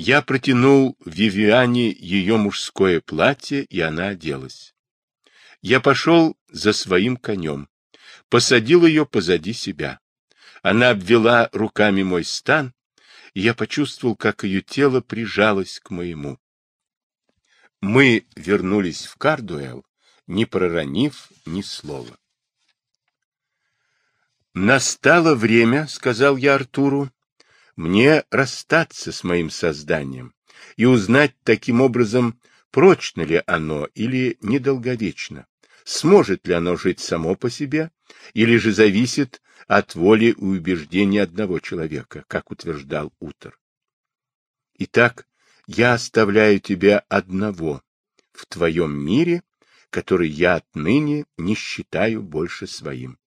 Я протянул Вивиане ее мужское платье, и она оделась. Я пошел за своим конем, посадил ее позади себя. Она обвела руками мой стан, и я почувствовал, как ее тело прижалось к моему. Мы вернулись в Кардуэлл, не проронив ни слова. «Настало время, — сказал я Артуру, — мне расстаться с моим созданием и узнать таким образом, прочно ли оно или недолговечно, сможет ли оно жить само по себе, или же зависит от воли и убеждений одного человека, как утверждал Утер. Итак, я оставляю тебя одного в твоем мире, который я отныне не считаю больше своим.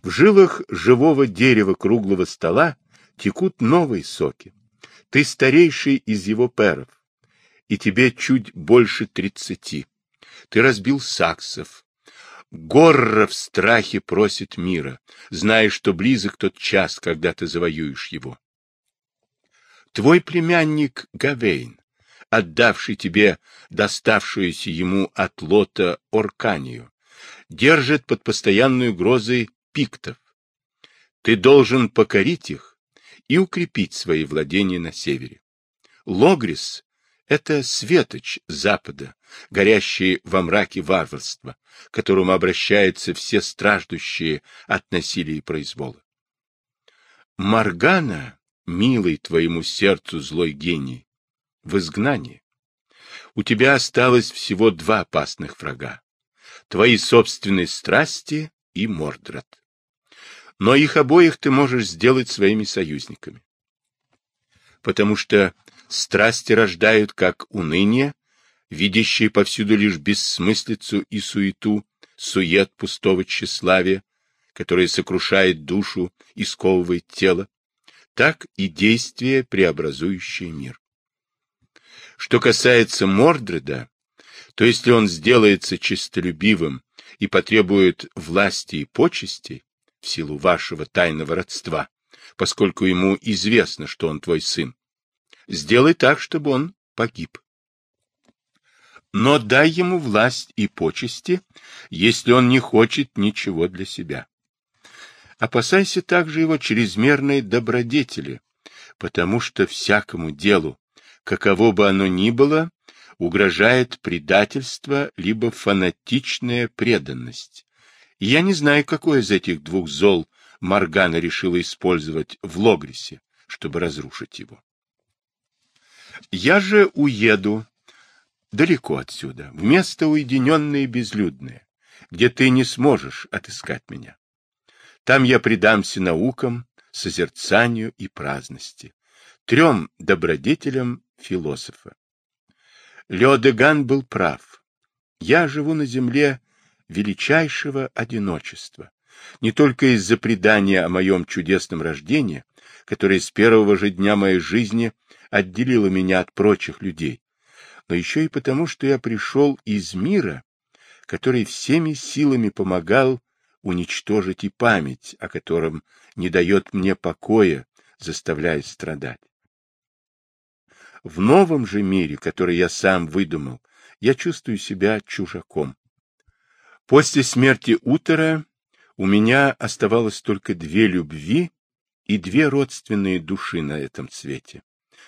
В жилах живого дерева круглого стола текут новые соки. Ты старейший из его перов, и тебе чуть больше тридцати. Ты разбил саксов. Горра в страхе просит мира, зная, что близок тот час, когда ты завоюешь его. Твой племянник Гавейн, отдавший тебе доставшуюся ему от лота Орканию, держит под постоянной угрозой пиктов. Ты должен покорить их и укрепить свои владения на севере. Логрис — это светоч запада, горящий во мраке варварства, к которому обращаются все страждущие от насилия и произвола. Маргана, милый твоему сердцу злой гений, в изгнании. У тебя осталось всего два опасных врага — твои собственные страсти и Мордред. Но их обоих ты можешь сделать своими союзниками. Потому что страсти рождают как уныние, видящие повсюду лишь бессмыслицу и суету, сует пустого тщеславия, которое сокрушает душу и сковывает тело, так и действия, преобразующие мир. Что касается Мордреда, то если он сделается честолюбивым и потребует власти и почестей в силу вашего тайного родства, поскольку ему известно, что он твой сын, сделай так, чтобы он погиб. Но дай ему власть и почести, если он не хочет ничего для себя. Опасайся также его чрезмерной добродетели, потому что всякому делу, каково бы оно ни было, угрожает предательство либо фанатичная преданность. Я не знаю, какое из этих двух зол Маргана решила использовать в Логрисе, чтобы разрушить его. Я же уеду далеко отсюда, в место уединенное и безлюдное, где ты не сможешь отыскать меня. Там я предамся наукам, созерцанию и праздности, трем добродетелям философа. Леодеган был прав. Я живу на земле величайшего одиночества, не только из-за предания о моем чудесном рождении, которое с первого же дня моей жизни отделило меня от прочих людей, но еще и потому, что я пришел из мира, который всеми силами помогал уничтожить и память, о котором не дает мне покоя, заставляя страдать. В новом же мире, который я сам выдумал, я чувствую себя чужаком. После смерти Утера у меня оставалось только две любви и две родственные души на этом свете.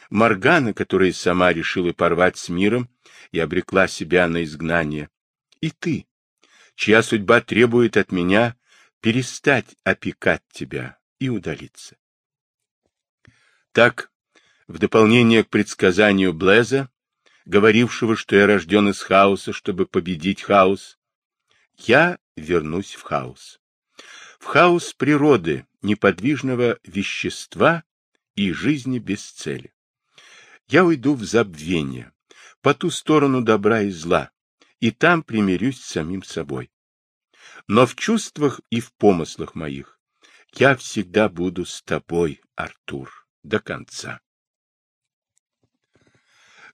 Моргана, которая сама решила порвать с миром и обрекла себя на изгнание, и ты, чья судьба требует от меня перестать опекать тебя и удалиться. Так в дополнение к предсказанию Блеза, говорившего, что я рожден из хаоса, чтобы победить хаос, я вернусь в хаос. В хаос природы, неподвижного вещества и жизни без цели. Я уйду в забвение, по ту сторону добра и зла, и там примирюсь с самим собой. Но в чувствах и в помыслах моих я всегда буду с тобой, Артур, до конца.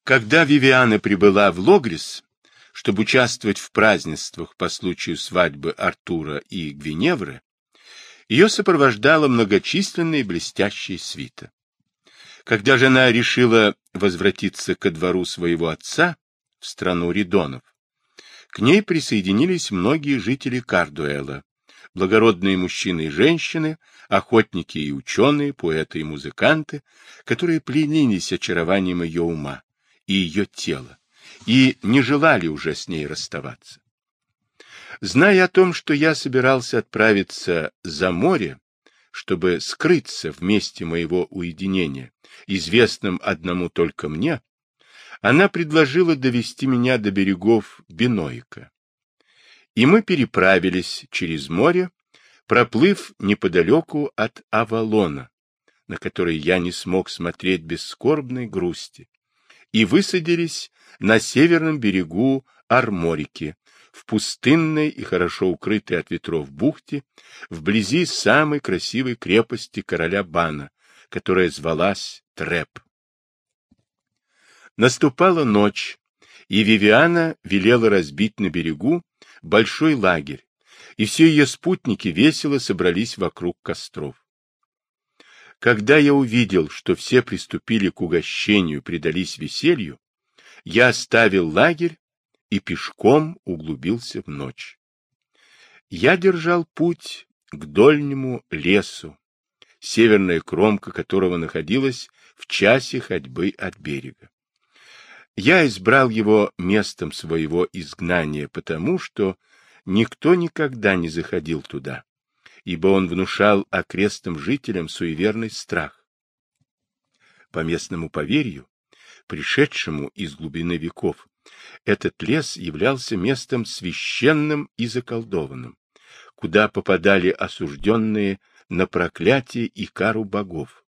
Когда Вивиана прибыла в Логрис, чтобы участвовать в празднествах по случаю свадьбы Артура и Гвиневры, ее сопровождала многочисленная и блестящая свита. Когда же она решила возвратиться ко двору своего отца в страну Ридонов, к ней присоединились многие жители Кардуэла, благородные мужчины и женщины, охотники и ученые, поэты и музыканты, которые пленились очарованием ее ума и ее тела, и не желали уже с ней расставаться. Зная о том, что я собирался отправиться за море, чтобы скрыться в месте моего уединения, известном одному только мне, она предложила довести меня до берегов Биноика и мы переправились через море, проплыв неподалеку от Авалона, на который я не смог смотреть без скорбной грусти, и высадились на северном берегу Арморики, в пустынной и хорошо укрытой от ветров бухте, вблизи самой красивой крепости короля Бана, которая звалась Треп. Наступала ночь, и Вивиана велела разбить на берегу большой лагерь, и все ее спутники весело собрались вокруг костров. Когда я увидел, что все приступили к угощению предались веселью, я оставил лагерь и пешком углубился в ночь. Я держал путь к дольнему лесу, северная кромка которого находилась в часе ходьбы от берега. Я избрал его местом своего изгнания, потому что никто никогда не заходил туда, ибо он внушал окрестным жителям суеверный страх. По местному поверью, пришедшему из глубины веков, этот лес являлся местом священным и заколдованным, куда попадали осужденные на проклятие и кару богов.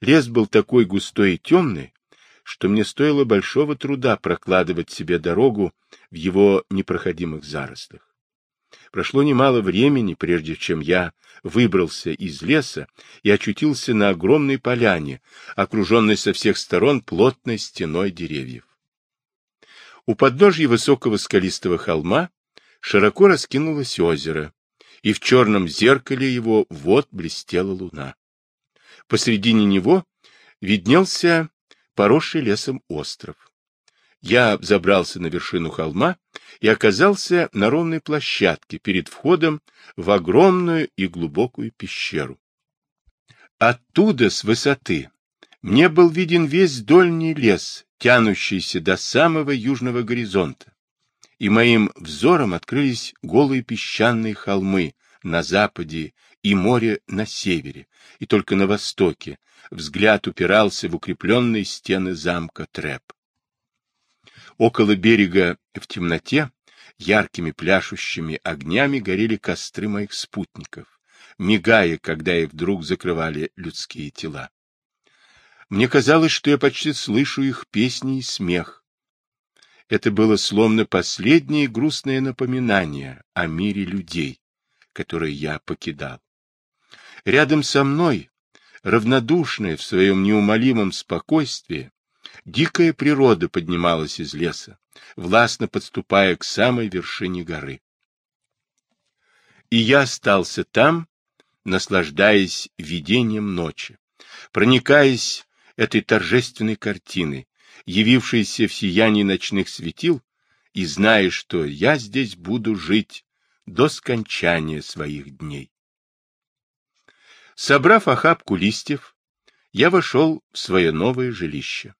Лес был такой густой и темный, что мне стоило большого труда прокладывать себе дорогу в его непроходимых зарослях. Прошло немало времени, прежде чем я выбрался из леса и очутился на огромной поляне, окруженной со всех сторон плотной стеной деревьев. У подножья высокого скалистого холма широко раскинулось озеро, и в черном зеркале его вот блестела луна. Посредине него виднелся поросший лесом остров. Я забрался на вершину холма и оказался на ровной площадке перед входом в огромную и глубокую пещеру. Оттуда, с высоты, мне был виден весь дольний лес, тянущийся до самого южного горизонта, и моим взором открылись голые песчаные холмы на западе и море на севере, и только на востоке, взгляд упирался в укрепленные стены замка Трэп. Около берега в темноте яркими пляшущими огнями горели костры моих спутников, мигая, когда их вдруг закрывали людские тела. Мне казалось, что я почти слышу их песни и смех. Это было словно последнее грустное напоминание о мире людей, который я покидал. Рядом со мной равнодушная в своем неумолимом спокойствии, дикая природа поднималась из леса, властно подступая к самой вершине горы. И я остался там, наслаждаясь видением ночи, проникаясь этой торжественной картиной, явившейся в сиянии ночных светил, и зная, что я здесь буду жить до скончания своих дней. Собрав охапку листьев, я вошел в свое новое жилище.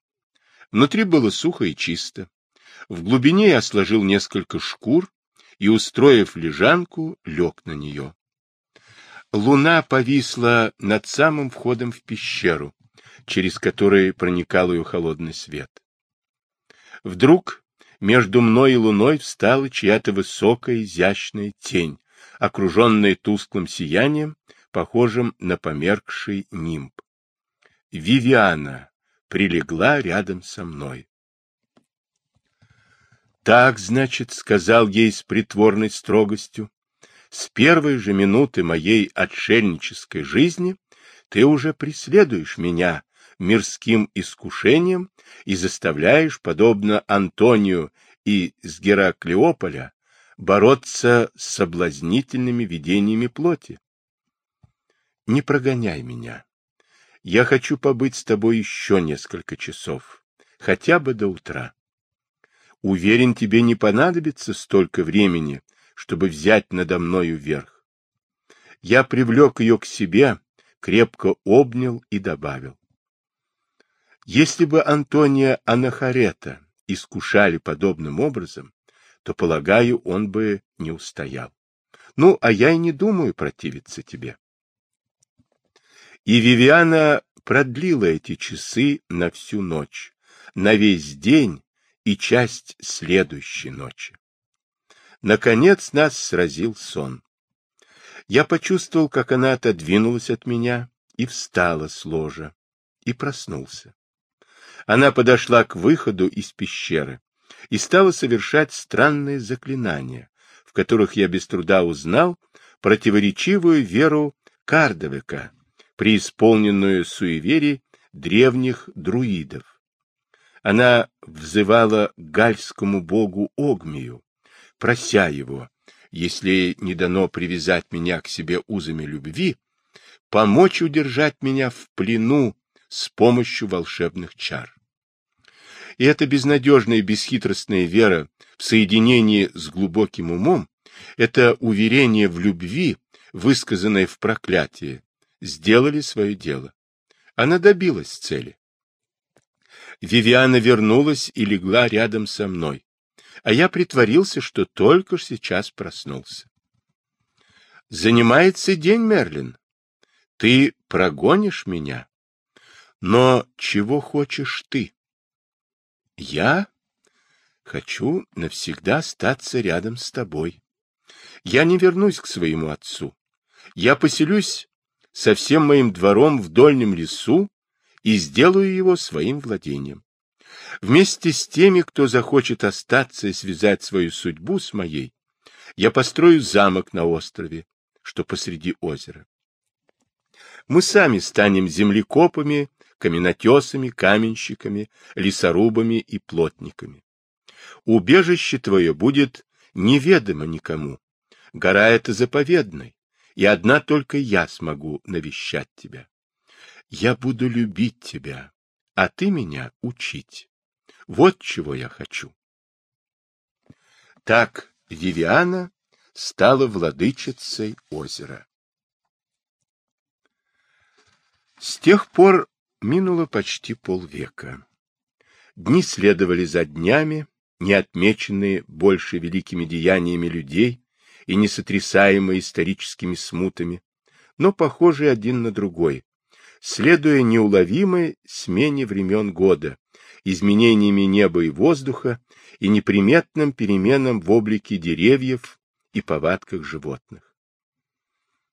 Внутри было сухо и чисто. В глубине я сложил несколько шкур и, устроив лежанку, лег на нее. Луна повисла над самым входом в пещеру, через который проникал ее холодный свет. Вдруг между мной и луной встала чья-то высокая изящная тень, окруженная тусклым сиянием похожим на померкший нимб. Вивиана прилегла рядом со мной. Так, значит, сказал ей с притворной строгостью, с первой же минуты моей отшельнической жизни ты уже преследуешь меня мирским искушением и заставляешь, подобно Антонию и с Гераклеополя, бороться с соблазнительными видениями плоти. Не прогоняй меня. Я хочу побыть с тобой еще несколько часов, хотя бы до утра. Уверен, тебе не понадобится столько времени, чтобы взять надо мною верх. Я привлек ее к себе, крепко обнял и добавил. Если бы Антония Анахарета искушали подобным образом, то, полагаю, он бы не устоял. Ну, а я и не думаю противиться тебе. И Вивиана продлила эти часы на всю ночь, на весь день и часть следующей ночи. Наконец нас сразил сон. Я почувствовал, как она отодвинулась от меня и встала с ложа, и проснулся. Она подошла к выходу из пещеры и стала совершать странные заклинания, в которых я без труда узнал противоречивую веру Кардовика, преисполненную суеверий древних друидов. Она взывала гальскому богу Огмию, прося его, если не дано привязать меня к себе узами любви, помочь удержать меня в плену с помощью волшебных чар. И эта безнадежная и бесхитростная вера в соединении с глубоким умом, это уверение в любви, высказанное в проклятии, сделали свое дело. Она добилась цели. Вивиана вернулась и легла рядом со мной а я притворился, что только сейчас проснулся. Занимается день, Мерлин. Ты прогонишь меня? Но чего хочешь ты? Я хочу навсегда остаться рядом с тобой. Я не вернусь к своему отцу. Я поселюсь со всем моим двором в дольнем лесу и сделаю его своим владением. Вместе с теми, кто захочет остаться и связать свою судьбу с моей, я построю замок на острове, что посреди озера. Мы сами станем землекопами, каменотесами, каменщиками, лесорубами и плотниками. Убежище твое будет неведомо никому. Гора эта заповедной, и одна только я смогу навещать тебя. Я буду любить тебя, а ты меня учить. Вот чего я хочу. Так Вивиана стала владычицей озера. С тех пор минуло почти полвека. Дни следовали за днями, не отмеченные больше великими деяниями людей и не сотрясаемые историческими смутами, но похожие один на другой, следуя неуловимой смене времен года, изменениями неба и воздуха и неприметным переменам в облике деревьев и повадках животных.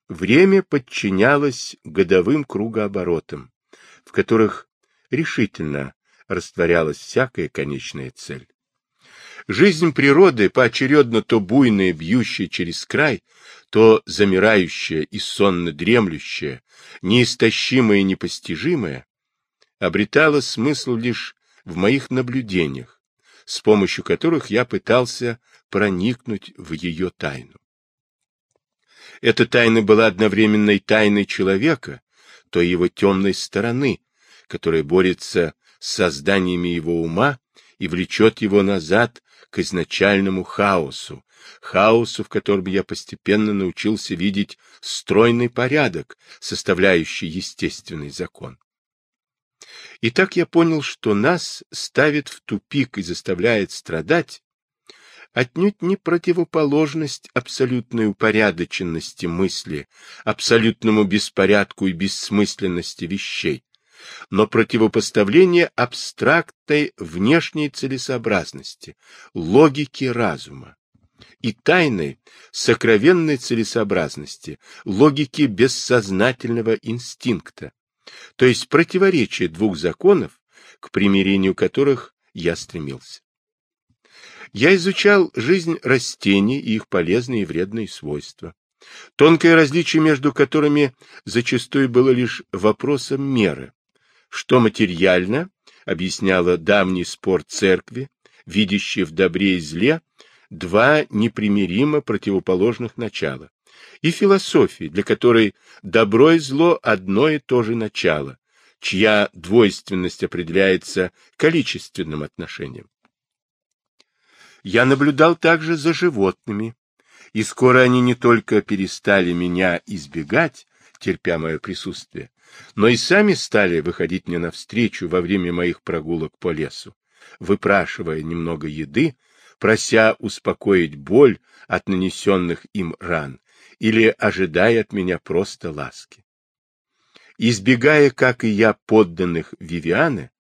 Время подчинялось годовым кругооборотам, в которых решительно растворялась всякая конечная цель. Жизнь природы, поочередно то буйная, бьющая через край, то замирающая и сонно дремлющая, неистощимая и непостижимая, обретала смысл лишь в моих наблюдениях, с помощью которых я пытался проникнуть в ее тайну. Эта тайна была одновременной тайной человека, той его темной стороны, которая борется с созданиями его ума и влечет его назад к изначальному хаосу, хаосу, в котором я постепенно научился видеть стройный порядок, составляющий естественный закон. И так я понял, что нас ставит в тупик и заставляет страдать отнюдь не противоположность абсолютной упорядоченности мысли, абсолютному беспорядку и бессмысленности вещей, но противопоставление абстрактной внешней целесообразности, логики разума и тайной сокровенной целесообразности, логики бессознательного инстинкта, то есть противоречие двух законов, к примирению которых я стремился. Я изучал жизнь растений и их полезные и вредные свойства. Тонкое различие между которыми зачастую было лишь вопросом меры. Что материально, объясняло давний спор церкви, видящий в добре и зле два непримиримо противоположных начала и философии, для которой добро и зло одно и то же начало, чья двойственность определяется количественным отношением. Я наблюдал также за животными, и скоро они не только перестали меня избегать, терпя мое присутствие, но и сами стали выходить мне навстречу во время моих прогулок по лесу, выпрашивая немного еды, прося успокоить боль от нанесенных им ран или ожидая от меня просто ласки. Избегая, как и я, подданных Вивианы,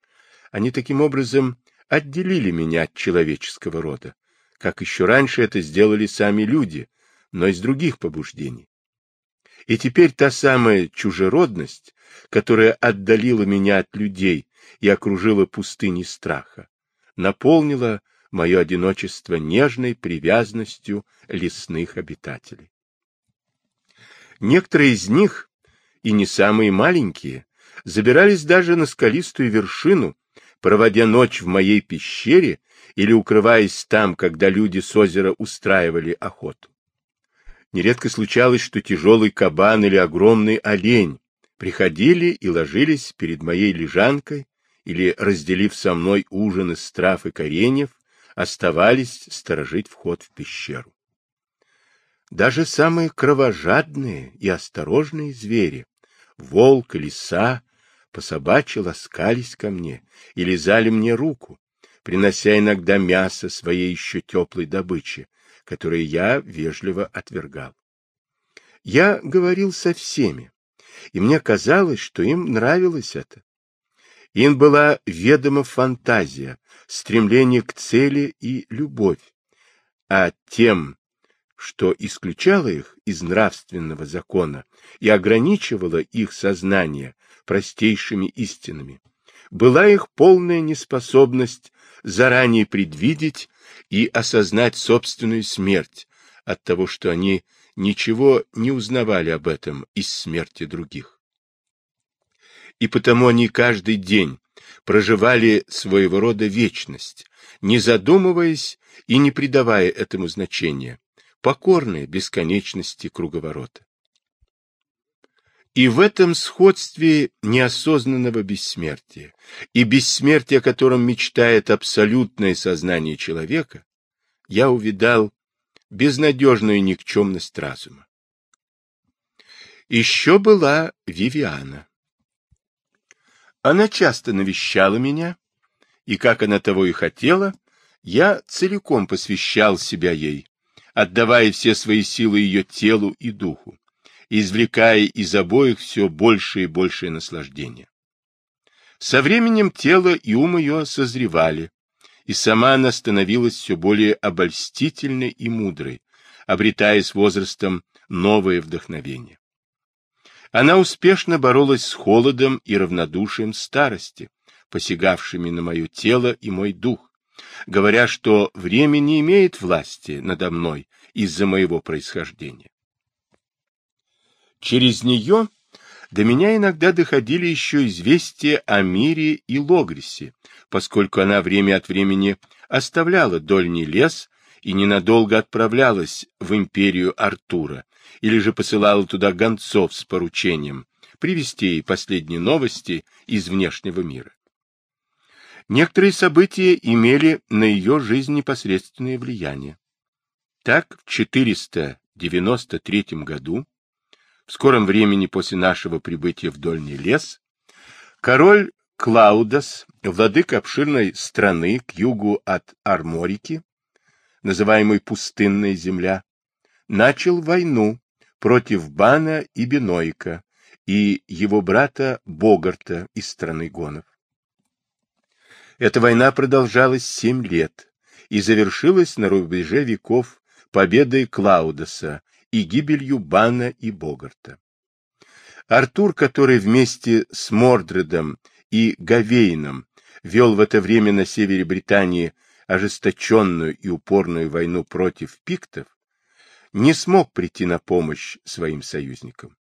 они таким образом отделили меня от человеческого рода, как еще раньше это сделали сами люди, но из других побуждений. И теперь та самая чужеродность, которая отдалила меня от людей и окружила пустыней страха, наполнила мое одиночество нежной привязанностью лесных обитателей. Некоторые из них, и не самые маленькие, забирались даже на скалистую вершину, проводя ночь в моей пещере или укрываясь там, когда люди с озера устраивали охоту. Нередко случалось, что тяжелый кабан или огромный олень приходили и ложились перед моей лежанкой или, разделив со мной ужин из трав и кореньев, оставались сторожить вход в пещеру. Даже самые кровожадные и осторожные звери, волк и лиса, по собачьи ласкались ко мне и лизали мне руку, принося иногда мясо своей еще теплой добычи, которое я вежливо отвергал. Я говорил со всеми, и мне казалось, что им нравилось это. Им была ведома фантазия, стремление к цели и любовь, а тем, что исключало их из нравственного закона и ограничивало их сознание простейшими истинами, была их полная неспособность заранее предвидеть и осознать собственную смерть от того, что они ничего не узнавали об этом из смерти других. И потому они каждый день проживали своего рода вечность, не задумываясь и не придавая этому значения, покорные бесконечности круговорота. И в этом сходстве неосознанного бессмертия и бессмертия, о котором мечтает абсолютное сознание человека, я увидал безнадежную никчемность разума. Еще была Вивиана. Она часто навещала меня, и, как она того и хотела, я целиком посвящал себя ей, отдавая все свои силы ее телу и духу извлекая из обоих все больше и большее наслаждение. Со временем тело и ум ее созревали, и сама она становилась все более обольстительной и мудрой, обретая с возрастом новое вдохновение. Она успешно боролась с холодом и равнодушием старости, посягавшими на мое тело и мой дух, говоря, что время не имеет власти надо мной из-за моего происхождения. Через нее до меня иногда доходили еще известия о мире и Логрисе, поскольку она время от времени оставляла дольний лес и ненадолго отправлялась в империю Артура, или же посылала туда гонцов с поручением привести ей последние новости из внешнего мира. Некоторые события имели на ее жизнь непосредственное влияние. Так, в 493 году в скором времени после нашего прибытия в Дольний лес, король Клаудас, владыка обширной страны к югу от Арморики, называемой Пустынная земля, начал войну против Бана и Беноика и его брата Богарта из страны гонов. Эта война продолжалась семь лет и завершилась на рубеже веков победой Клаудаса и гибелью Бана и Богарта. Артур, который вместе с Мордредом и Гавейном вел в это время на севере Британии ожесточенную и упорную войну против пиктов, не смог прийти на помощь своим союзникам.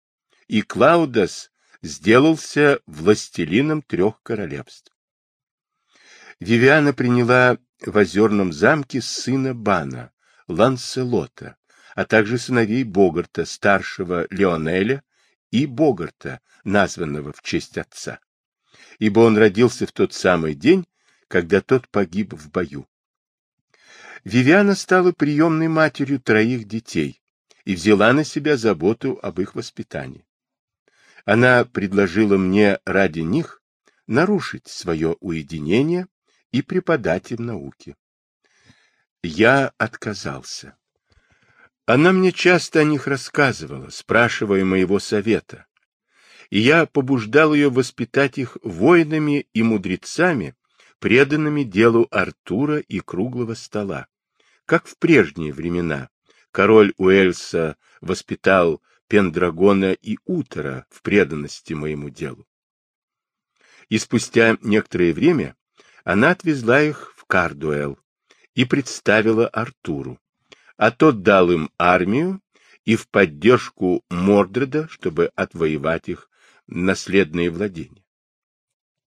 И Клаудас сделался властелином трех королевств. Вивиана приняла в озерном замке сына Бана, Ланселота, а также сыновей Богарта, старшего Леонеля, и Богарта, названного в честь отца. ибо он родился в тот самый день, когда тот погиб в бою. Вивиана стала приемной матерью троих детей и взяла на себя заботу об их воспитании. Она предложила мне ради них нарушить свое уединение и преподать им науки. Я отказался. Она мне часто о них рассказывала, спрашивая моего совета, и я побуждал ее воспитать их воинами и мудрецами, преданными делу Артура и круглого стола. Как в прежние времена король Уэльса воспитал Пендрагона и Утора в преданности моему делу. И спустя некоторое время она отвезла их в Кардуэлл и представила Артуру, а тот дал им армию и в поддержку Мордреда, чтобы отвоевать их наследные владения.